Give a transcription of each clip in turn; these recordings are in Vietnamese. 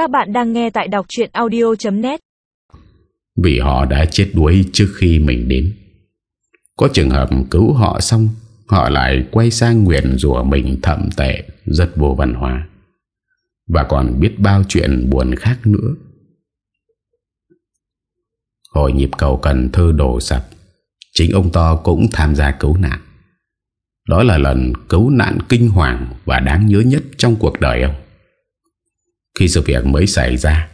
Các bạn đang nghe tại đọc chuyện audio.net Vì họ đã chết đuối trước khi mình đến. Có trường hợp cứu họ xong, Họ lại quay sang nguyện rủa mình thậm tệ, Rất vô văn hóa. Và còn biết bao chuyện buồn khác nữa. Hồi nhịp cầu Cần Thơ đổ sập, Chính ông To cũng tham gia cứu nạn. Đó là lần cứu nạn kinh hoàng Và đáng nhớ nhất trong cuộc đời ông. Khi sự việc mới xảy ra,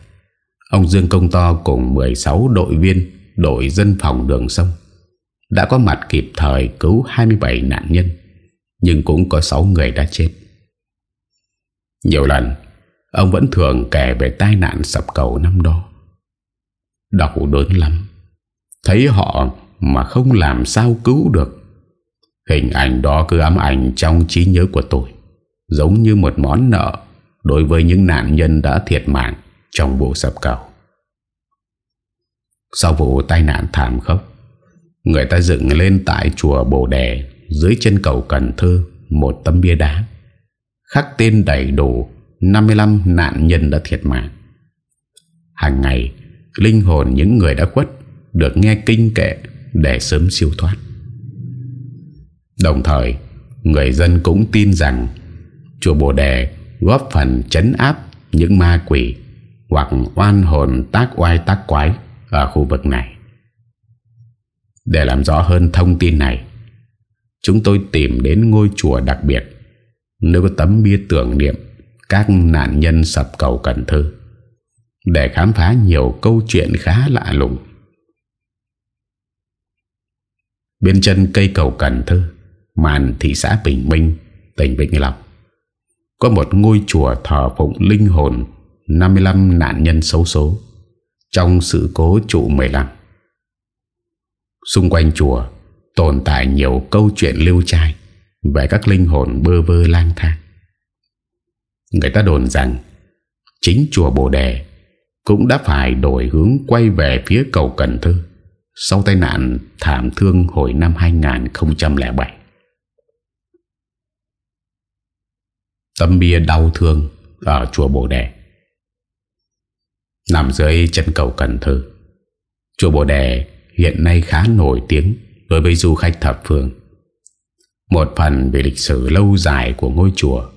Ông Dương Công To cùng 16 đội viên, Đội dân phòng đường sông Đã có mặt kịp thời cứu 27 nạn nhân, Nhưng cũng có 6 người đã chết. Nhiều lần, Ông vẫn thường kể về tai nạn sập cầu năm đó. Đau đớn lắm, Thấy họ mà không làm sao cứu được. Hình ảnh đó cứ ám ảnh trong trí nhớ của tôi, Giống như một món nợ Đối với những nạn nhân đã thiệt mạng Trong vụ sập cầu. Sau vụ tai nạn thảm khốc, Người ta dựng lên tại chùa Bồ Đề, Dưới chân cầu Cần Thơ, Một tấm bia đá, Khắc tên đầy đủ 55 nạn nhân đã thiệt mạng. Hàng ngày, Linh hồn những người đã khuất Được nghe kinh kệ Để sớm siêu thoát. Đồng thời, Người dân cũng tin rằng Chùa Bồ Đề góp phần chấn áp Những ma quỷ Hoặc oan hồn tác oai tác quái Ở khu vực này Để làm rõ hơn thông tin này Chúng tôi tìm đến ngôi chùa đặc biệt Nơi có tấm bia tưởng niệm Các nạn nhân sập cầu Cần Thơ để khám phá nhiều câu chuyện khá lạ lùng. Bên chân cây cầu Cần Thơ, màn thị xã Bình Minh, tỉnh Vĩnh Long, có một ngôi chùa thờ phụng linh hồn 55 nạn nhân xấu số, trong sự cố trụ 15. Xung quanh chùa, tồn tại nhiều câu chuyện lưu trai về các linh hồn bơ vơ lang thang. Người ta đồn rằng, chính chùa Bồ Đề cũng đã phải đổi hướng quay về phía cầu Cần Thơ sau tai nạn thảm thương hồi năm 2007. Tấm bia đau thương ở chùa Bồ Đề nằm dưới chân cầu Cần Thơ. Chùa Bồ Đề hiện nay khá nổi tiếng đối với du khách thập phương. Một phần về lịch sử lâu dài của ngôi chùa,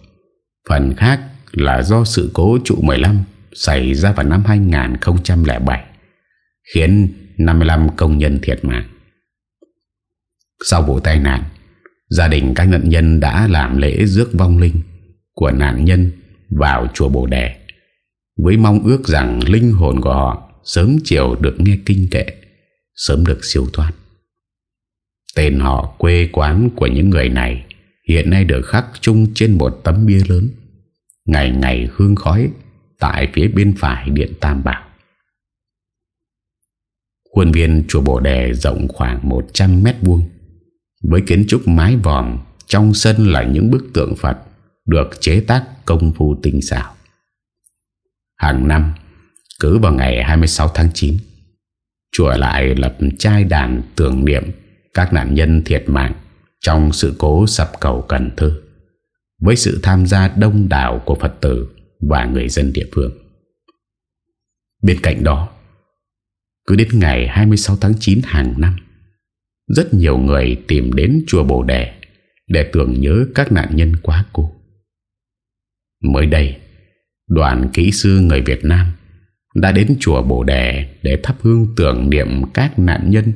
phần khác là do sự cố trụ 15 xảy ra vào năm 2007 khiến 55 công nhân thiệt mạng. Sau vụ tai nạn, gia đình các nạn nhân đã làm lễ rước vong linh của nạn nhân vào chùa Bồ Đề với mong ước rằng linh hồn của họ sớm chiều được nghe kinh kệ, sớm được siêu thoát. Tên họ quê quán của những người này hiện nay được khắc chung trên một tấm bia lớn. Ngày ngày hương khói tại phía bên phải điện Tam Bảo. Khuôn viên chùa Bồ Đề rộng khoảng 100 mét vuông với kiến trúc mái vòm trong sân là những bức tượng Phật được chế tác công phu tinh xảo. Hàng năm, cứ vào ngày 26 tháng 9, chùa lại lập trai đàn tưởng niệm các nạn nhân thiệt mạng trong sự cố sập cầu Cần Thơ với sự tham gia đông đảo của Phật tử và người dân địa phương. Bên cạnh đó, cứ đến ngày 26 tháng 9 hàng năm, rất nhiều người tìm đến chùa Bồ Đề để tưởng nhớ các nạn nhân quá cố. Mới đây, đoàn kỹ sư người Việt Nam đã đến chùa Bồ Đề để thắp hương tưởng niệm các nạn nhân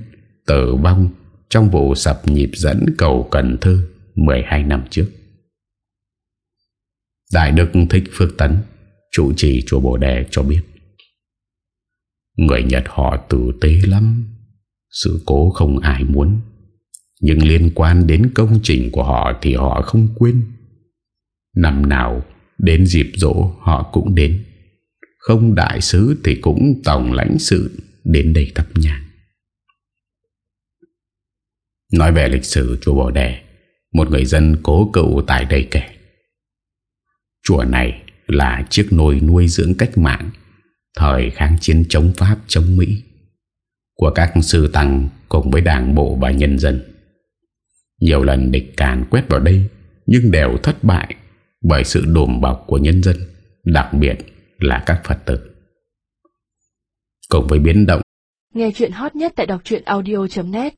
tử vong trong vụ sập nhịp dẫn cầu Cần Thơ 12 năm trước. Đại Đức Thích Phước Tấn Chủ trì chùa Bồ Đề cho biết Người Nhật họ tử tế lắm Sự cố không ai muốn Nhưng liên quan đến công trình của họ Thì họ không quên Năm nào Đến dịp dỗ, họ cũng đến. Không đại sứ Thì cũng tổng lãnh sự Đến đây thắp nhang. Nói về lịch sử chùa Bồ Đề, Một người dân cố cựu tại đây kể. Chùa này là chiếc nồi nuôi dưỡng cách mạng, thời kháng chiến chống Pháp, chống Mỹ, của các sư tăng cùng với đảng bộ và nhân dân. Nhiều lần địch càn quét vào đây, nhưng đều thất bại bởi sự đùm bọc của nhân dân, đặc biệt là các Phật tử. Cùng với biến động Nghe chuyện hot nhất tại đọc audio.net